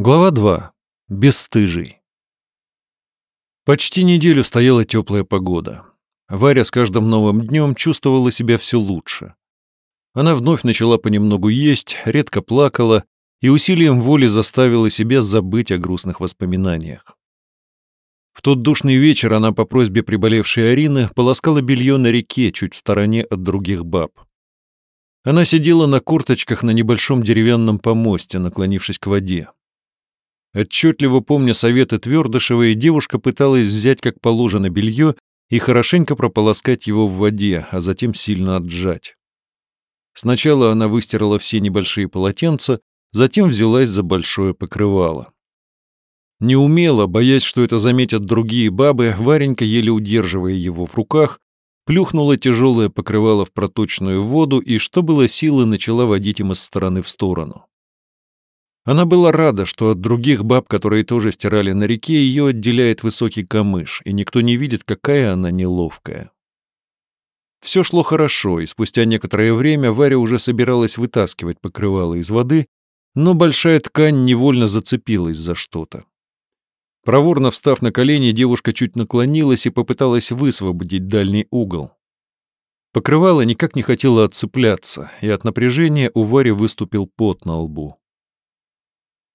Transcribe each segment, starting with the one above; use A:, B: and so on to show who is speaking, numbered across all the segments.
A: Глава 2. Бесстыжий. Почти неделю стояла теплая погода. Варя с каждым новым днем чувствовала себя все лучше. Она вновь начала понемногу есть, редко плакала и усилием воли заставила себя забыть о грустных воспоминаниях. В тот душный вечер она по просьбе приболевшей Арины полоскала белье на реке чуть в стороне от других баб. Она сидела на курточках на небольшом деревянном помосте, наклонившись к воде. Отчетливо помня советы Твердышевой, девушка пыталась взять как положено белье и хорошенько прополоскать его в воде, а затем сильно отжать. Сначала она выстирала все небольшие полотенца, затем взялась за большое покрывало. Неумело, боясь, что это заметят другие бабы, Варенька, еле удерживая его в руках, плюхнула тяжелое покрывало в проточную воду и, что было силы, начала водить им из стороны в сторону. Она была рада, что от других баб, которые тоже стирали на реке, ее отделяет высокий камыш, и никто не видит, какая она неловкая. Все шло хорошо, и спустя некоторое время Варя уже собиралась вытаскивать покрывало из воды, но большая ткань невольно зацепилась за что-то. Проворно встав на колени, девушка чуть наклонилась и попыталась высвободить дальний угол. Покрывало никак не хотело отцепляться, и от напряжения у Вари выступил пот на лбу.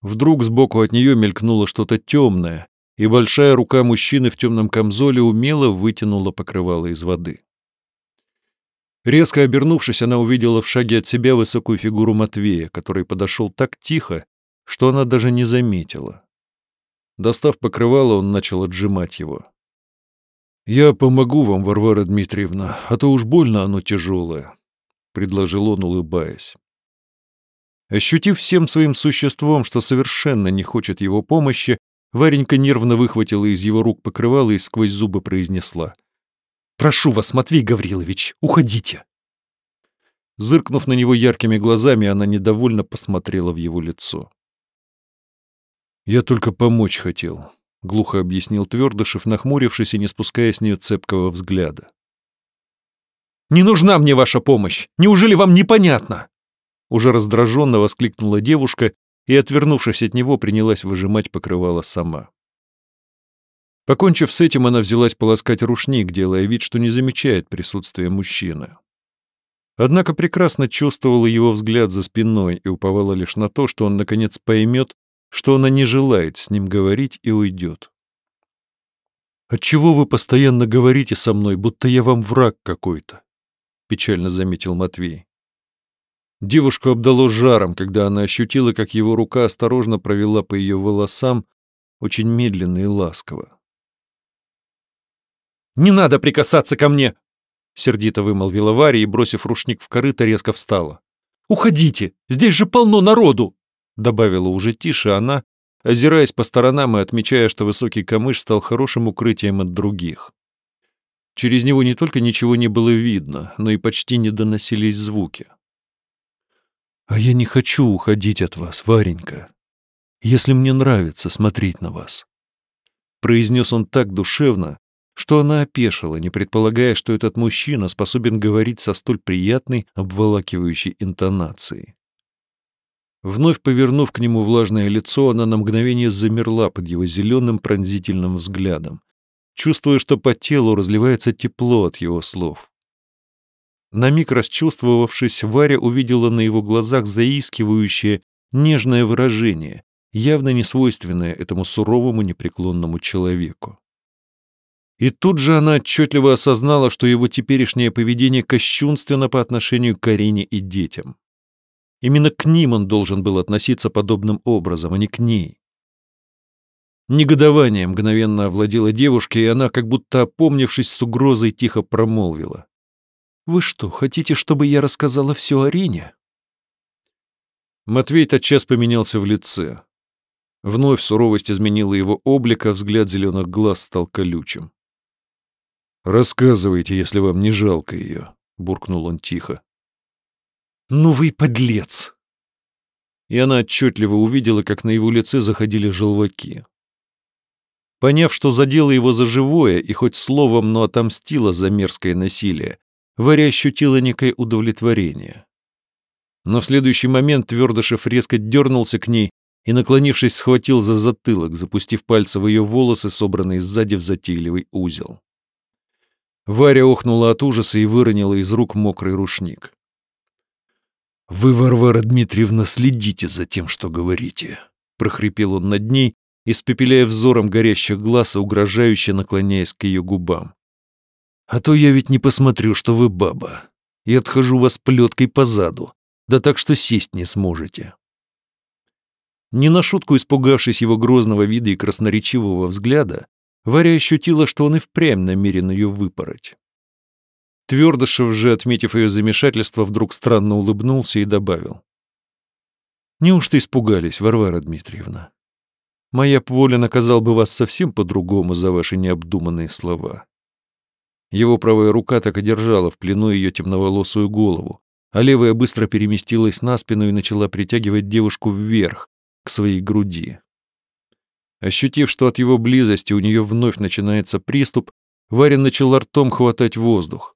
A: Вдруг сбоку от нее мелькнуло что-то темное, и большая рука мужчины в темном камзоле умело вытянула покрывало из воды. Резко обернувшись, она увидела в шаге от себя высокую фигуру Матвея, который подошел так тихо, что она даже не заметила. Достав покрывало, он начал отжимать его. «Я помогу вам, Варвара Дмитриевна, а то уж больно оно тяжелое», — предложил он, улыбаясь. Ощутив всем своим существом, что совершенно не хочет его помощи, Варенька нервно выхватила из его рук покрывало и сквозь зубы произнесла. «Прошу вас, Матвей Гаврилович, уходите!» Зыркнув на него яркими глазами, она недовольно посмотрела в его лицо. «Я только помочь хотел», — глухо объяснил Твердышев, нахмурившись и не спуская с нее цепкого взгляда. «Не нужна мне ваша помощь! Неужели вам непонятно?» Уже раздраженно воскликнула девушка и, отвернувшись от него, принялась выжимать покрывало сама. Покончив с этим, она взялась полоскать рушник, делая вид, что не замечает присутствия мужчины. Однако прекрасно чувствовала его взгляд за спиной и уповала лишь на то, что он наконец поймет, что она не желает с ним говорить и уйдет. «Отчего вы постоянно говорите со мной, будто я вам враг какой-то?» — печально заметил Матвей. Девушку обдало жаром, когда она ощутила, как его рука осторожно провела по ее волосам, очень медленно и ласково. «Не надо прикасаться ко мне!» — сердито вымолвила Варя и, бросив рушник в корыто, резко встала. «Уходите! Здесь же полно народу!» — добавила уже тише она, озираясь по сторонам и отмечая, что высокий камыш стал хорошим укрытием от других. Через него не только ничего не было видно, но и почти не доносились звуки. А я не хочу уходить от вас, Варенька, если мне нравится смотреть на вас. Произнес он так душевно, что она опешила, не предполагая, что этот мужчина способен говорить со столь приятной, обволакивающей интонацией. Вновь повернув к нему влажное лицо, она на мгновение замерла под его зеленым пронзительным взглядом, чувствуя, что по телу разливается тепло от его слов. На миг расчувствовавшись, Варя увидела на его глазах заискивающее, нежное выражение, явно не свойственное этому суровому непреклонному человеку. И тут же она отчетливо осознала, что его теперешнее поведение кощунственно по отношению к Карине и детям. Именно к ним он должен был относиться подобным образом, а не к ней. Негодование мгновенно овладело девушкой, и она, как будто опомнившись с угрозой, тихо промолвила. Вы что, хотите, чтобы я рассказала все Арине?» Матвей тотчас поменялся в лице. Вновь суровость изменила его облик, а взгляд зеленых глаз стал колючим. «Рассказывайте, если вам не жалко ее», — буркнул он тихо. «Ну вы подлец!» И она отчетливо увидела, как на его лице заходили желваки. Поняв, что задела его за живое и хоть словом, но отомстила за мерзкое насилие, Варя ощутила некое удовлетворение. Но в следующий момент Твердышев резко дернулся к ней и, наклонившись, схватил за затылок, запустив пальцы в ее волосы, собранные сзади в затейливый узел. Варя охнула от ужаса и выронила из рук мокрый рушник. «Вы, Варвара Дмитриевна, следите за тем, что говорите», — прохрипел он над ней, испепеляя взором горящих глаз и угрожающе наклоняясь к ее губам. «А то я ведь не посмотрю, что вы баба, и отхожу вас плеткой по заду, да так что сесть не сможете». Не на шутку испугавшись его грозного вида и красноречивого взгляда, Варя ощутила, что он и впрямь намерен ее выпороть. Твердышев же, отметив ее замешательство, вдруг странно улыбнулся и добавил. «Неужто испугались, Варвара Дмитриевна? Моя б воля наказал бы вас совсем по-другому за ваши необдуманные слова». Его правая рука так и держала в плену ее темноволосую голову, а левая быстро переместилась на спину и начала притягивать девушку вверх, к своей груди. Ощутив, что от его близости у нее вновь начинается приступ, Варя начала ртом хватать воздух.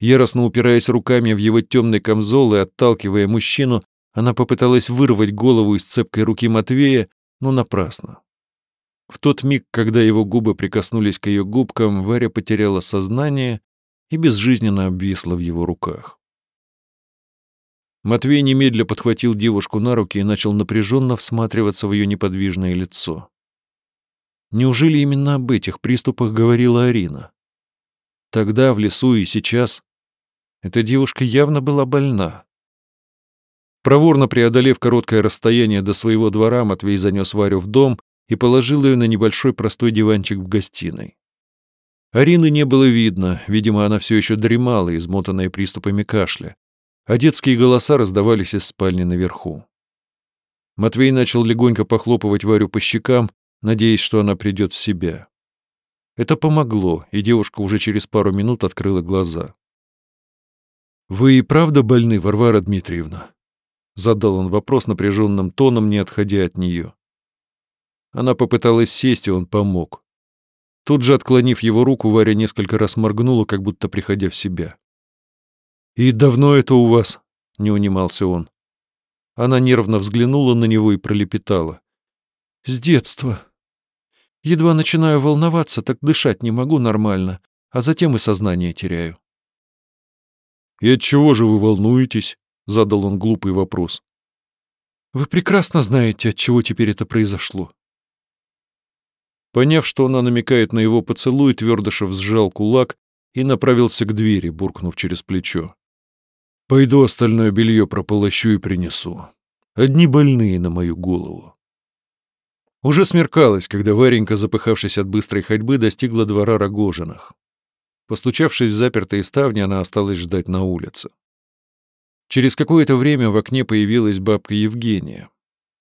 A: Яростно упираясь руками в его темный камзол и отталкивая мужчину, она попыталась вырвать голову из цепкой руки Матвея, но напрасно. Тот миг, когда его губы прикоснулись к ее губкам, Варя потеряла сознание и безжизненно обвисла в его руках. Матвей немедля подхватил девушку на руки и начал напряженно всматриваться в ее неподвижное лицо. Неужели именно об этих приступах говорила Арина? Тогда, в лесу и сейчас, эта девушка явно была больна. Проворно преодолев короткое расстояние до своего двора, Матвей занес Варю в дом и положил ее на небольшой простой диванчик в гостиной. Арины не было видно, видимо, она все еще дремала, измотанная приступами кашля а детские голоса раздавались из спальни наверху. Матвей начал легонько похлопывать Варю по щекам, надеясь, что она придет в себя. Это помогло, и девушка уже через пару минут открыла глаза. «Вы и правда больны, Варвара Дмитриевна?» Задал он вопрос напряженным тоном, не отходя от нее. Она попыталась сесть, и он помог. Тут же, отклонив его руку, Варя несколько раз моргнула, как будто приходя в себя. «И давно это у вас?» — не унимался он. Она нервно взглянула на него и пролепетала. «С детства. Едва начинаю волноваться, так дышать не могу нормально, а затем и сознание теряю». «И от чего же вы волнуетесь?» — задал он глупый вопрос. «Вы прекрасно знаете, от чего теперь это произошло». Поняв, что она намекает на его поцелуй, Твердышев сжал кулак и направился к двери, буркнув через плечо. Пойду остальное белье прополощу и принесу. Одни больные на мою голову. Уже смеркалось, когда Варенька, запыхавшись от быстрой ходьбы, достигла двора Рогожиных. Постучавшись в запертые ставни, она осталась ждать на улице. Через какое-то время в окне появилась бабка Евгения.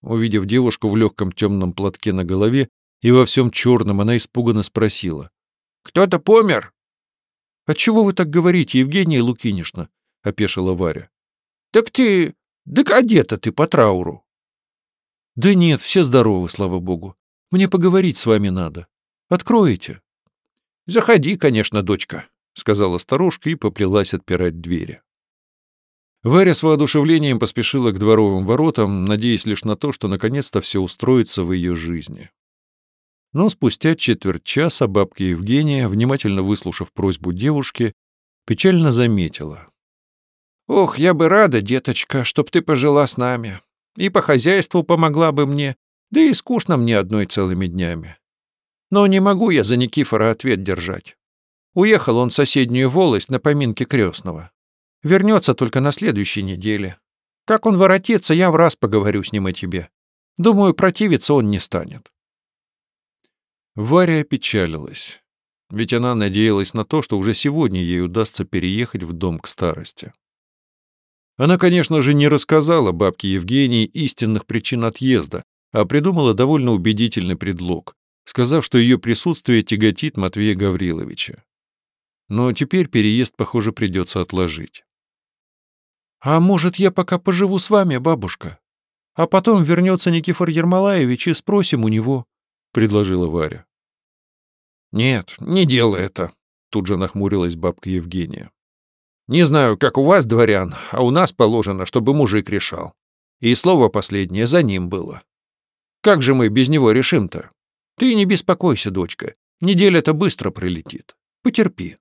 A: Увидев девушку в легком темном платке на голове и во всем черном, она испуганно спросила. «Кто-то помер?» «Отчего вы так говорите, Евгения Лукинишна? — опешила Варя. «Так ты... Так одета ты по трауру». «Да нет, все здоровы, слава богу. Мне поговорить с вами надо. Откроете?» «Заходи, конечно, дочка», — сказала старушка и поплелась отпирать двери. Варя с воодушевлением поспешила к дворовым воротам, надеясь лишь на то, что наконец-то все устроится в ее жизни. Но спустя четверть часа бабка Евгения, внимательно выслушав просьбу девушки, печально заметила. Ох, я бы рада, деточка, чтоб ты пожила с нами. И по хозяйству помогла бы мне, да и скучно мне одной целыми днями. Но не могу я за Никифора ответ держать. Уехал он в соседнюю волость на поминке крестного. Вернется только на следующей неделе. Как он воротится, я в раз поговорю с ним о тебе. Думаю, противиться он не станет. Варя опечалилась, ведь она надеялась на то, что уже сегодня ей удастся переехать в дом к старости. Она, конечно же, не рассказала бабке Евгении истинных причин отъезда, а придумала довольно убедительный предлог, сказав, что ее присутствие тяготит Матвея Гавриловича. Но теперь переезд, похоже, придется отложить. «А может, я пока поживу с вами, бабушка? А потом вернется Никифор Ермолаевич и спросим у него», — предложила Варя. «Нет, не делай это», — тут же нахмурилась бабка Евгения. Не знаю, как у вас, дворян, а у нас положено, чтобы мужик решал. И слово последнее за ним было.
B: Как же мы без него решим-то? Ты не беспокойся, дочка. Неделя-то быстро пролетит. Потерпи.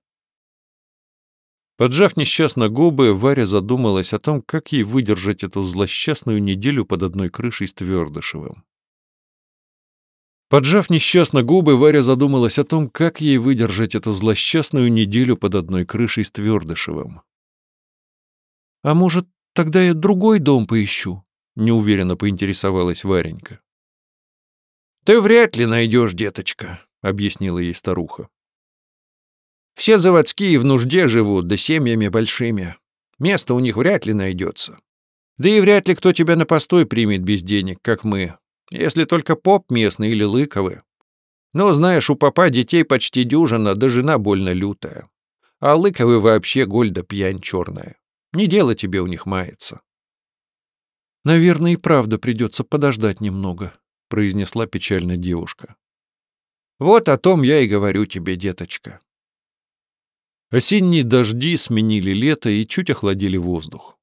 A: Поджав несчастно губы, Варя задумалась о том, как ей выдержать эту злосчастную неделю под одной крышей с Твердышевым. Поджав несчастно губы, Варя задумалась о том, как ей выдержать эту злосчастную неделю под одной крышей с Твердышевым.
B: «А может, тогда я другой дом поищу?» — неуверенно поинтересовалась Варенька. «Ты вряд ли найдешь, деточка», — объяснила ей старуха. «Все заводские в нужде живут, да семьями большими. Места у них вряд ли найдется. Да и вряд ли кто тебя на постой примет без денег, как мы, если только поп местный или лыковы. Но, знаешь, у попа детей почти дюжина, да жена больно лютая. А лыковы вообще гольда пьянь черная. Не дело тебе у них мается.
A: «Наверное, и правда придется подождать немного», — произнесла печально девушка.
B: «Вот о том я и говорю тебе, деточка».
A: Осенние дожди сменили лето и чуть охладили воздух.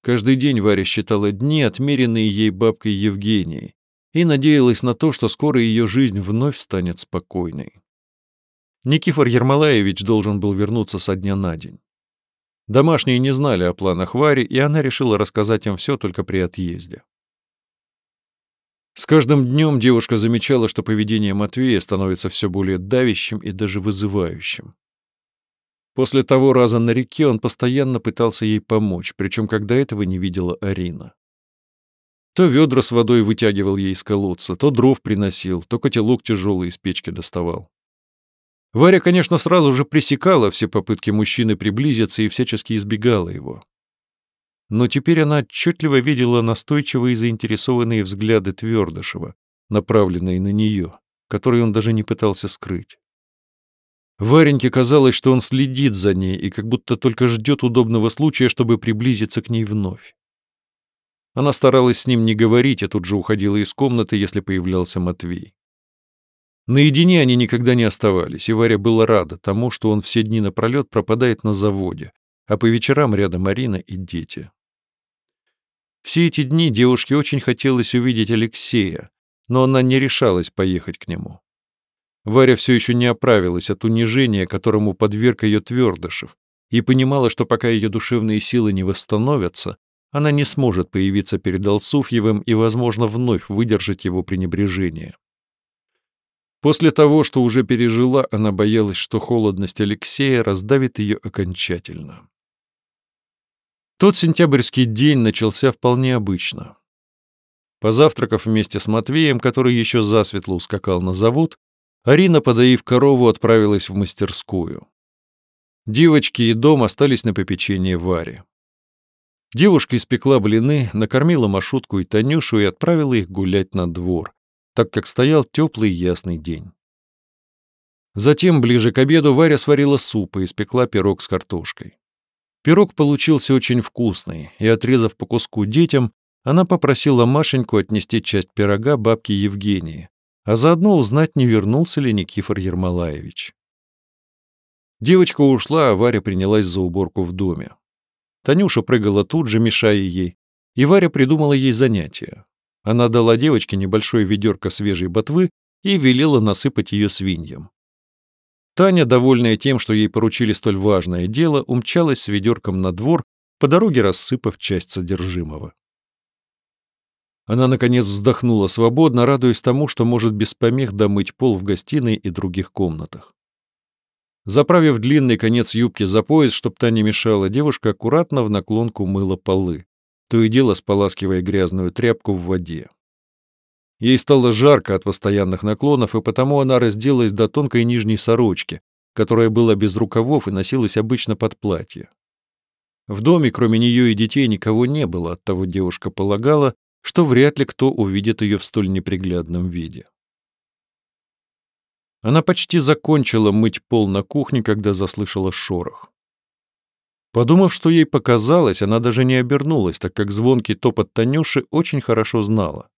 A: Каждый день Варя считала дни, отмеренные ей бабкой Евгенией, и надеялась на то, что скоро ее жизнь вновь станет спокойной. Никифор Ермолаевич должен был вернуться со дня на день. Домашние не знали о планах Вари, и она решила рассказать им все только при отъезде. С каждым днем девушка замечала, что поведение Матвея становится все более давящим и даже вызывающим. После того раза на реке он постоянно пытался ей помочь, причем когда этого не видела Арина. То ведра с водой вытягивал ей из колодца, то дров приносил, то котелок тяжелый из печки доставал. Варя, конечно, сразу же пресекала все попытки мужчины приблизиться и всячески избегала его. Но теперь она отчетливо видела настойчивые и заинтересованные взгляды Твердышева, направленные на нее, которые он даже не пытался скрыть. Вареньке казалось, что он следит за ней и как будто только ждет удобного случая, чтобы приблизиться к ней вновь. Она старалась с ним не говорить, а тут же уходила из комнаты, если появлялся Матвей. Наедине они никогда не оставались, и Варя была рада тому, что он все дни напролет пропадает на заводе, а по вечерам рядом Марина и дети. Все эти дни девушке очень хотелось увидеть Алексея, но она не решалась поехать к нему. Варя все еще не оправилась от унижения, которому подверг ее Твердышев, и понимала, что пока ее душевные силы не восстановятся, она не сможет появиться перед Алсуфьевым и, возможно, вновь выдержать его пренебрежение. После того, что уже пережила, она боялась, что холодность Алексея раздавит ее окончательно. Тот сентябрьский день начался вполне обычно. Позавтракав вместе с Матвеем, который еще засветло ускакал на завод, Арина, подоив корову, отправилась в мастерскую. Девочки и дом остались на попечении Варе. Девушка испекла блины, накормила Машутку и Танюшу и отправила их гулять на двор, так как стоял теплый ясный день. Затем, ближе к обеду, Варя сварила суп и испекла пирог с картошкой. Пирог получился очень вкусный, и, отрезав по куску детям, она попросила Машеньку отнести часть пирога бабке Евгении, а заодно узнать, не вернулся ли Никифор Ермолаевич. Девочка ушла, а Варя принялась за уборку в доме. Танюша прыгала тут же, мешая ей, и Варя придумала ей занятие. Она дала девочке небольшое ведерко свежей ботвы и велела насыпать ее свиньям. Таня, довольная тем, что ей поручили столь важное дело, умчалась с ведерком на двор, по дороге рассыпав часть содержимого. Она, наконец, вздохнула свободно, радуясь тому, что может без помех домыть пол в гостиной и других комнатах. Заправив длинный конец юбки за пояс, чтоб та не мешала, девушка аккуратно в наклонку мыла полы, то и дело споласкивая грязную тряпку в воде. Ей стало жарко от постоянных наклонов, и потому она разделась до тонкой нижней сорочки, которая была без рукавов и носилась обычно под платье. В доме, кроме нее и детей, никого не было, оттого девушка полагала, что вряд ли кто увидит ее в столь неприглядном виде. Она почти закончила мыть пол на кухне, когда заслышала шорох. Подумав, что ей показалось, она даже не обернулась, так как звонкий топот Танюши очень хорошо знала.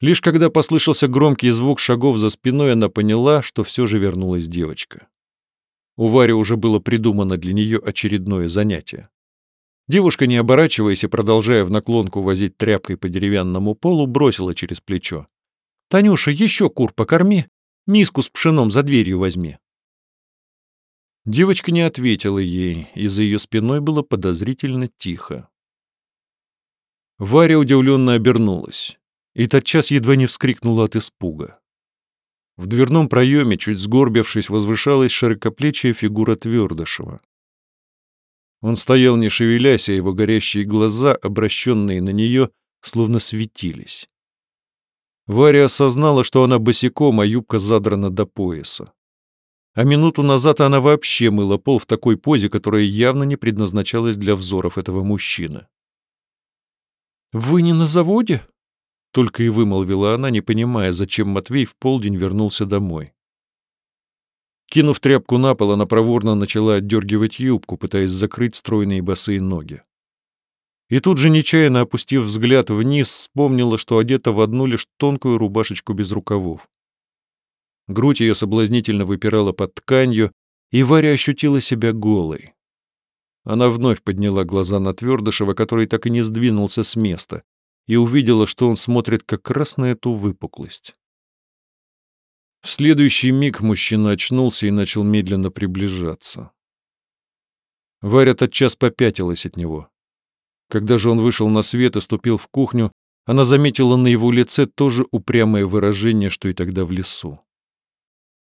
A: Лишь когда послышался громкий звук шагов за спиной, она поняла, что все же вернулась девочка. У Вари уже было придумано для нее очередное занятие. Девушка, не оборачиваясь и продолжая в наклонку возить тряпкой по деревянному полу, бросила через плечо. «Танюша, еще кур покорми, миску с пшеном за дверью возьми». Девочка не ответила ей, и за ее спиной было подозрительно тихо. Варя удивленно обернулась и тотчас едва не вскрикнула от испуга. В дверном проеме, чуть сгорбившись, возвышалась широкоплечья фигура Твердышева. Он стоял не шевелясь, а его горящие глаза, обращенные на нее, словно светились. Варя осознала, что она босиком, а юбка задрана до пояса. А минуту назад она вообще мыла пол в такой позе, которая явно не предназначалась для взоров этого мужчины. «Вы не на заводе?» Только и вымолвила она, не понимая, зачем Матвей в полдень вернулся домой. Кинув тряпку на пол, она проворно начала отдергивать юбку, пытаясь закрыть стройные босые ноги. И тут же, нечаянно опустив взгляд вниз, вспомнила, что одета в одну лишь тонкую рубашечку без рукавов. Грудь ее соблазнительно выпирала под тканью, и Варя ощутила себя голой. Она вновь подняла глаза на Твердышева, который так и не сдвинулся с места, и увидела, что он смотрит как раз на эту выпуклость. В следующий миг мужчина очнулся и начал медленно приближаться. Варя тотчас попятилась от него. Когда же он вышел на свет и ступил в кухню, она заметила на его лице тоже упрямое выражение, что и тогда в лесу.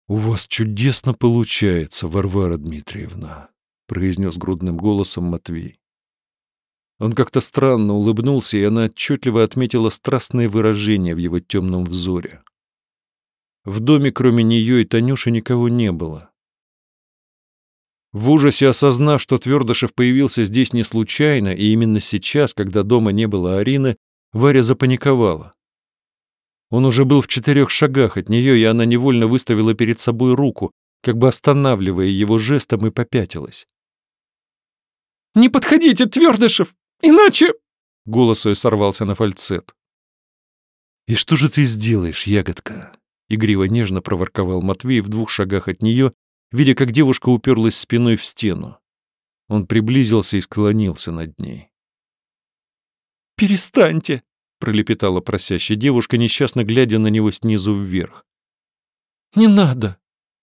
A: «У вас чудесно получается, Варвара Дмитриевна», — произнес грудным голосом Матвей. Он как-то странно улыбнулся, и она отчетливо отметила страстное выражение в его темном взоре. В доме кроме нее и Танюши никого не было. В ужасе осознав, что Твердышев появился здесь не случайно, и именно сейчас, когда дома не было Арины, Варя запаниковала. Он уже был в четырех шагах от нее, и она невольно выставила перед собой руку, как бы останавливая его жестом и попятилась. «Не подходите, Твердышев!» Иначе...» Голос ее сорвался на фальцет. «И что же ты сделаешь, ягодка?» Игриво нежно проворковал Матвей в двух шагах от нее, видя, как девушка уперлась спиной в стену. Он приблизился и склонился над ней. «Перестаньте!» — пролепетала просящая девушка, несчастно глядя на него снизу вверх. «Не надо!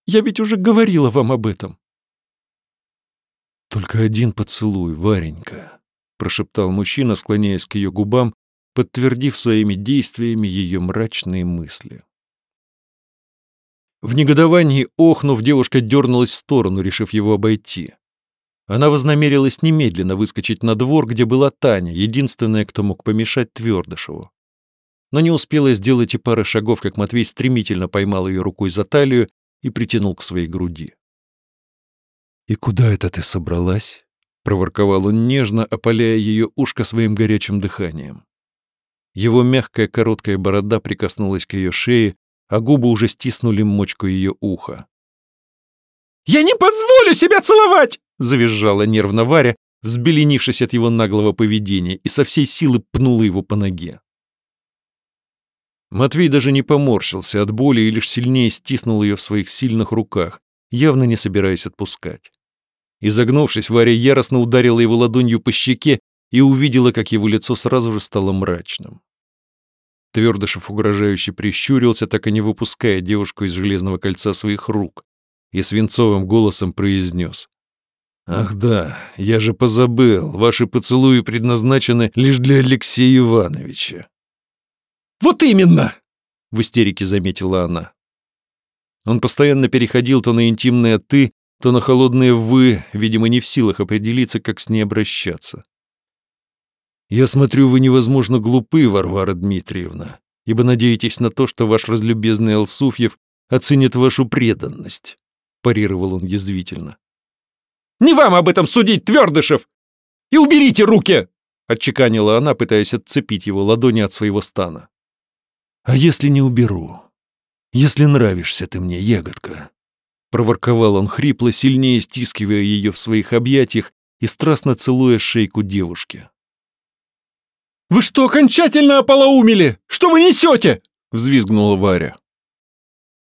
A: Я ведь уже говорила вам об этом!» «Только один поцелуй, Варенька!» прошептал мужчина, склоняясь к ее губам, подтвердив своими действиями ее мрачные мысли. В негодовании охнув, девушка дернулась в сторону, решив его обойти. Она вознамерилась немедленно выскочить на двор, где была Таня, единственная, кто мог помешать Твердышеву. Но не успела сделать и пары шагов, как Матвей стремительно поймал ее рукой за талию и притянул к своей груди. «И куда это ты собралась?» — проворковал он нежно, опаляя ее ушко своим горячим дыханием. Его мягкая короткая борода прикоснулась к ее шее, а губы уже стиснули мочку ее уха. «Я не позволю себя целовать!» — завизжала нервно Варя, взбеленившись от его наглого поведения, и со всей силы пнула его по ноге. Матвей даже не поморщился от боли и лишь сильнее стиснул ее в своих сильных руках, явно не собираясь отпускать. Изогнувшись, Варя яростно ударила его ладонью по щеке и увидела, как его лицо сразу же стало мрачным. Твердышев угрожающе прищурился, так и не выпуская девушку из железного кольца своих рук, и свинцовым голосом произнес. «Ах да, я же позабыл, ваши поцелуи предназначены лишь для Алексея Ивановича». «Вот именно!» — в истерике заметила она. Он постоянно переходил то на интимное «ты», то на холодные «вы», видимо, не в силах определиться, как с ней обращаться. «Я смотрю, вы невозможно глупы, Варвара Дмитриевна, ибо надеетесь на то, что ваш разлюбезный Алсуфьев оценит вашу преданность», — парировал он язвительно. «Не вам об этом судить, Твердышев! И уберите руки!» — отчеканила она, пытаясь отцепить его ладони от своего стана. «А если не уберу? Если нравишься ты мне, ягодка?» Проворковал он хрипло, сильнее стискивая ее в своих объятиях и страстно целуя шейку девушки. «Вы что, окончательно ополоумели? Что вы несете?» — взвизгнула Варя.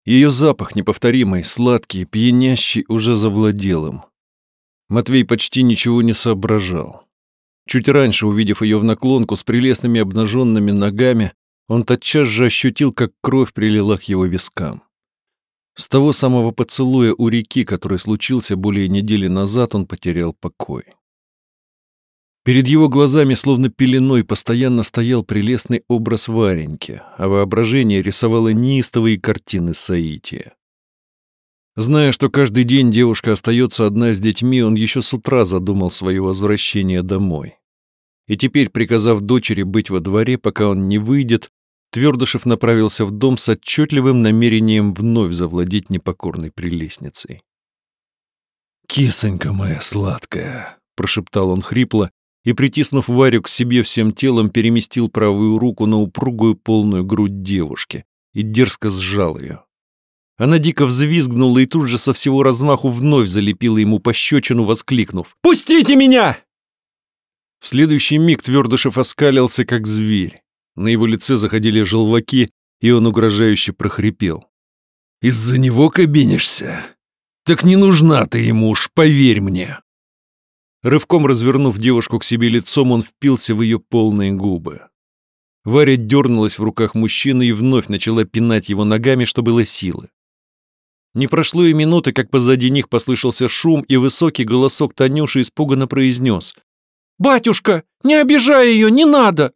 A: Ее запах, неповторимый, сладкий, пьянящий, уже завладел им. Матвей почти ничего не соображал. Чуть раньше, увидев ее в наклонку с прелестными обнаженными ногами, он тотчас же ощутил, как кровь прилила к его вискам. С того самого поцелуя у реки, который случился более недели назад, он потерял покой. Перед его глазами, словно пеленой, постоянно стоял прелестный образ Вареньки, а воображение рисовало неистовые картины Саития. Зная, что каждый день девушка остается одна с детьми, он еще с утра задумал свое возвращение домой. И теперь, приказав дочери быть во дворе, пока он не выйдет, Твердышев направился в дом с отчетливым намерением вновь завладеть непокорной прелестницей. «Кисонька моя сладкая», — прошептал он хрипло, и, притиснув Варю к себе всем телом, переместил правую руку на упругую полную грудь девушки и дерзко сжал ее. Она дико взвизгнула и тут же со всего размаху вновь залепила ему пощечину, воскликнув «Пустите меня!». В следующий миг Твердышев оскалился, как зверь. На его лице заходили желваки, и он угрожающе прохрипел. «Из-за него кабинишься? Так не нужна ты ему уж, поверь мне!» Рывком развернув девушку к себе лицом, он впился в ее полные губы. Варя дернулась в руках мужчины и вновь начала пинать его ногами, что было силы. Не прошло и минуты, как позади них послышался шум, и высокий голосок Танюши испуганно произнес. «Батюшка, не обижай ее, не надо!»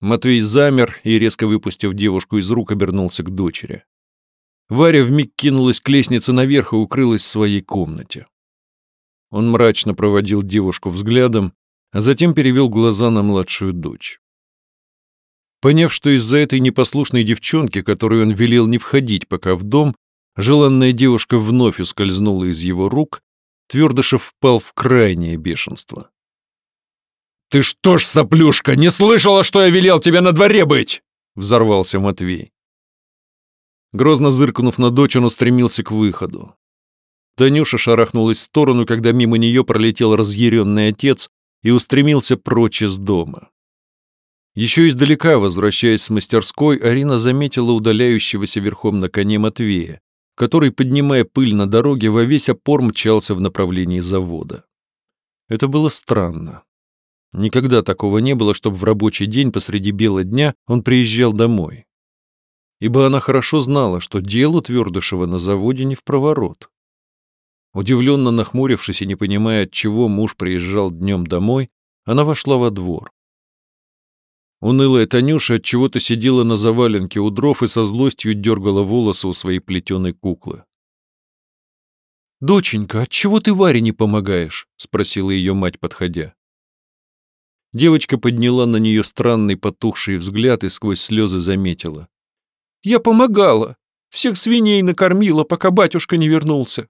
A: Матвей замер и, резко выпустив девушку из рук, обернулся к дочери. Варя вмиг кинулась к лестнице наверх и укрылась в своей комнате. Он мрачно проводил девушку взглядом, а затем перевел глаза на младшую дочь. Поняв, что из-за этой непослушной девчонки, которую он велел не входить пока в дом, желанная девушка вновь ускользнула из его рук, Твердышев впал в крайнее бешенство. «Ты что ж, соплюшка, не слышала, что я велел тебе на дворе быть?» — взорвался Матвей. Грозно зыркнув на дочь, он устремился к выходу. Танюша шарахнулась в сторону, когда мимо нее пролетел разъяренный отец и устремился прочь из дома. Еще издалека, возвращаясь с мастерской, Арина заметила удаляющегося верхом на коне Матвея, который, поднимая пыль на дороге, во весь опор мчался в направлении завода. Это было странно. Никогда такого не было, чтобы в рабочий день посреди бела дня он приезжал домой. Ибо она хорошо знала, что делу Твердышева на заводе не в проворот. Удивленно нахмурившись и не понимая, от чего муж приезжал днем домой, она вошла во двор. Унылая Танюша от чего то сидела на заваленке у дров и со злостью дергала волосы у своей плетеной куклы. «Доченька, отчего ты Варе не помогаешь?» — спросила ее мать, подходя. Девочка подняла на нее странный потухший взгляд и сквозь слезы заметила. «Я помогала. Всех свиней накормила, пока батюшка не вернулся.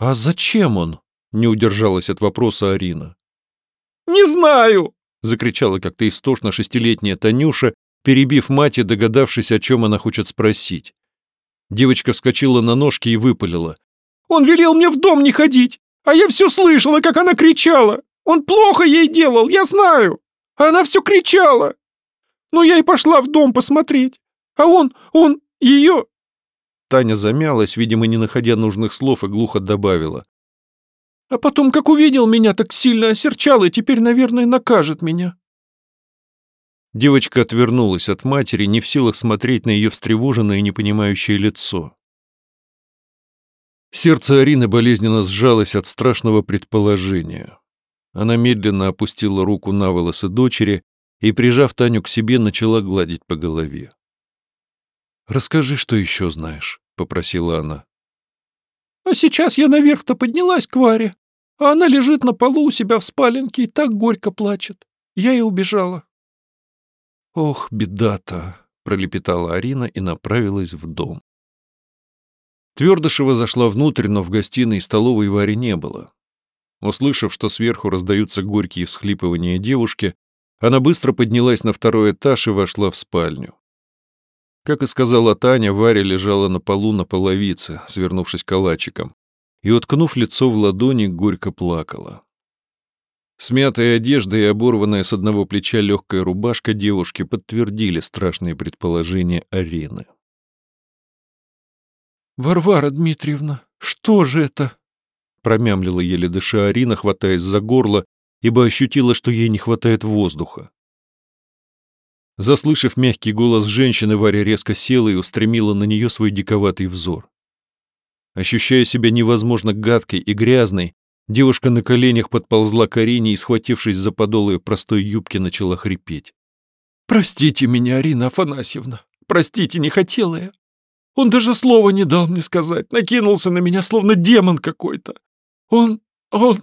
A: «А зачем он?» — не удержалась от вопроса Арина.
B: «Не знаю!»
A: — закричала как-то истошно шестилетняя Танюша, перебив мать и догадавшись, о чем она хочет спросить. Девочка вскочила на ножки и выпалила.
B: «Он велел мне в дом не ходить, а я все слышала, как она кричала. Он плохо ей делал, я знаю. Она все кричала. Ну, я и пошла в дом посмотреть. А он, он, ее,
A: Таня замялась, видимо, не находя нужных слов, и глухо добавила.
B: «А потом, как увидел меня, так сильно осерчал, и теперь, наверное, накажет меня».
A: Девочка отвернулась от матери, не в силах смотреть на ее встревоженное и непонимающее лицо. Сердце Арины болезненно сжалось от страшного предположения. Она медленно опустила руку на волосы дочери и, прижав Таню к себе, начала гладить по голове. «Расскажи, что еще знаешь», — попросила она.
B: «А сейчас я наверх-то поднялась к Варе, а она лежит на полу у себя в спаленке и так горько плачет. Я и убежала».
A: «Ох, беда-то», — пролепетала Арина и направилась в дом. Твердышева зашла внутрь, но в гостиной и столовой Вари не было. Услышав, что сверху раздаются горькие всхлипывания девушки, она быстро поднялась на второй этаж и вошла в спальню. Как и сказала Таня, Варя лежала на полу на половице, свернувшись калачиком, и, уткнув лицо в ладони, горько плакала. Смятая одежда и оборванная с одного плеча легкая рубашка девушки подтвердили страшные предположения Арены.
B: «Варвара Дмитриевна, что же это?» промямлила еле дыша Арина, хватаясь за горло
A: ибо ощутила, что ей не хватает воздуха. Заслышав мягкий голос женщины, Варя резко села и устремила на нее свой диковатый взор. Ощущая себя невозможно гадкой и грязной, девушка на коленях подползла к Арине и, схватившись за подол ее простой юбки, начала хрипеть.
B: «Простите меня, Арина Афанасьевна, простите, не хотела я. Он даже слова не дал мне сказать, накинулся на меня, словно демон какой-то. Он... он...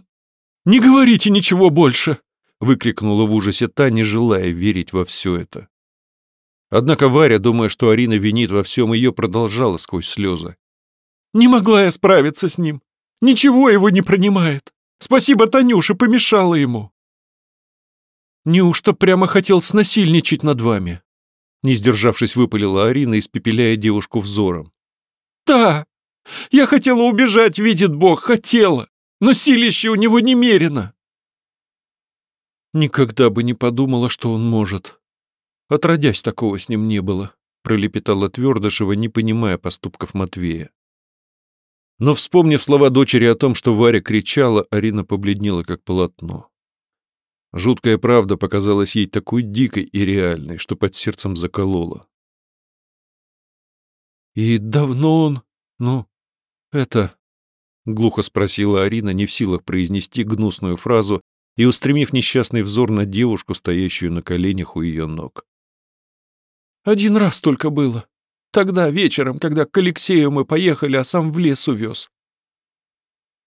B: Не говорите ничего больше!» — выкрикнула в ужасе та, не желая верить во все это.
A: Однако Варя, думая, что Арина винит во всем ее, продолжала сквозь слезы.
B: «Не могла я справиться с ним. Ничего его не принимает. Спасибо Танюше, помешала ему». «Неужто прямо хотел снасильничать над вами?» Не сдержавшись, выпалила Арина, испепеляя девушку взором. «Да, я хотела убежать, видит Бог, хотела, но силище у него немерено». «Никогда бы не подумала, что он может. Отродясь, такого с ним не было», пролепетала Твердышева, не понимая поступков Матвея. Но, вспомнив слова дочери о том, что Варя кричала, Арина побледнела, как полотно. Жуткая правда показалась ей такой дикой и реальной, что под сердцем заколола. «И давно он... ну, это...» — глухо спросила Арина, не в силах произнести гнусную фразу и устремив несчастный взор на девушку, стоящую на коленях у ее ног. «Один раз только было. Тогда, вечером, когда к Алексею мы поехали, а сам в лес увез».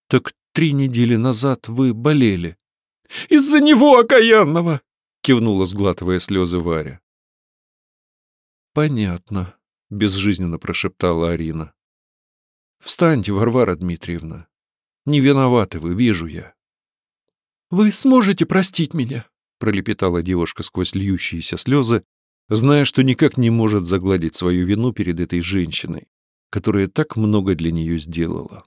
B: «Так три недели назад вы болели», из-за него окаянного!» — кивнула, сглатывая слезы Варя.
A: «Понятно», — безжизненно прошептала Арина. «Встаньте, Варвара Дмитриевна. Не виноваты вы, вижу я».
B: «Вы сможете простить меня?»
A: — пролепетала девушка сквозь льющиеся слезы, зная, что никак не может загладить свою вину перед этой женщиной, которая так много для нее сделала.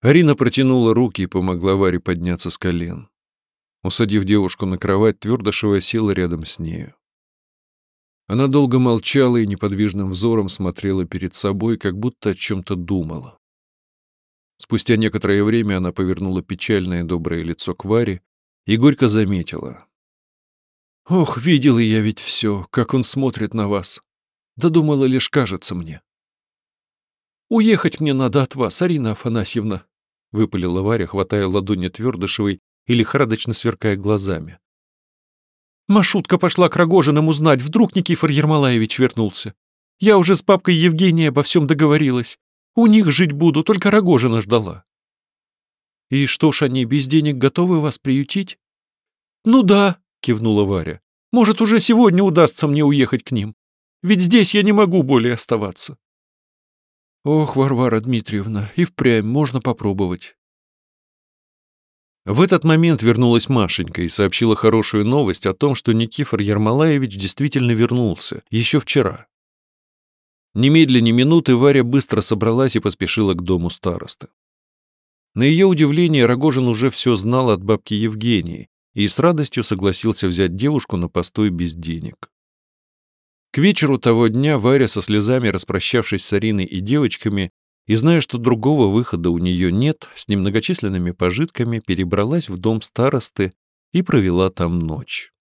A: Арина протянула руки и помогла Варе подняться с колен. Усадив девушку на кровать, Твердышева села рядом с нею. Она долго молчала и неподвижным взором смотрела перед собой, как будто о чем-то думала. Спустя некоторое время она повернула печальное доброе лицо к Варе и горько заметила. «Ох, видела я ведь все, как он смотрит на вас. Да думала, лишь кажется мне. Уехать мне надо от вас, Арина Афанасьевна. — выпалила Варя, хватая ладони Твердышевой и лихорадочно сверкая глазами. «Машутка пошла к Рогожинам узнать, вдруг Никифор Ермолаевич вернулся. Я уже с папкой Евгенией обо всем договорилась. У них жить буду, только Рогожина ждала». «И что ж, они без денег готовы вас приютить?» «Ну да», — кивнула Варя. «Может, уже сегодня удастся мне уехать к ним. Ведь здесь я не могу более оставаться». Ох, Варвара Дмитриевна, и впрямь можно попробовать. В этот момент вернулась Машенька и сообщила хорошую новость о том, что Никифор Ермолаевич действительно вернулся, еще вчера. Немедленно минуты Варя быстро собралась и поспешила к дому старосты. На ее удивление Рогожин уже все знал от бабки Евгении и с радостью согласился взять девушку на постой без денег. К вечеру того дня Варя со слезами, распрощавшись с Ариной и девочками, и зная, что другого выхода у нее нет, с немногочисленными пожитками перебралась в дом старосты и провела там ночь.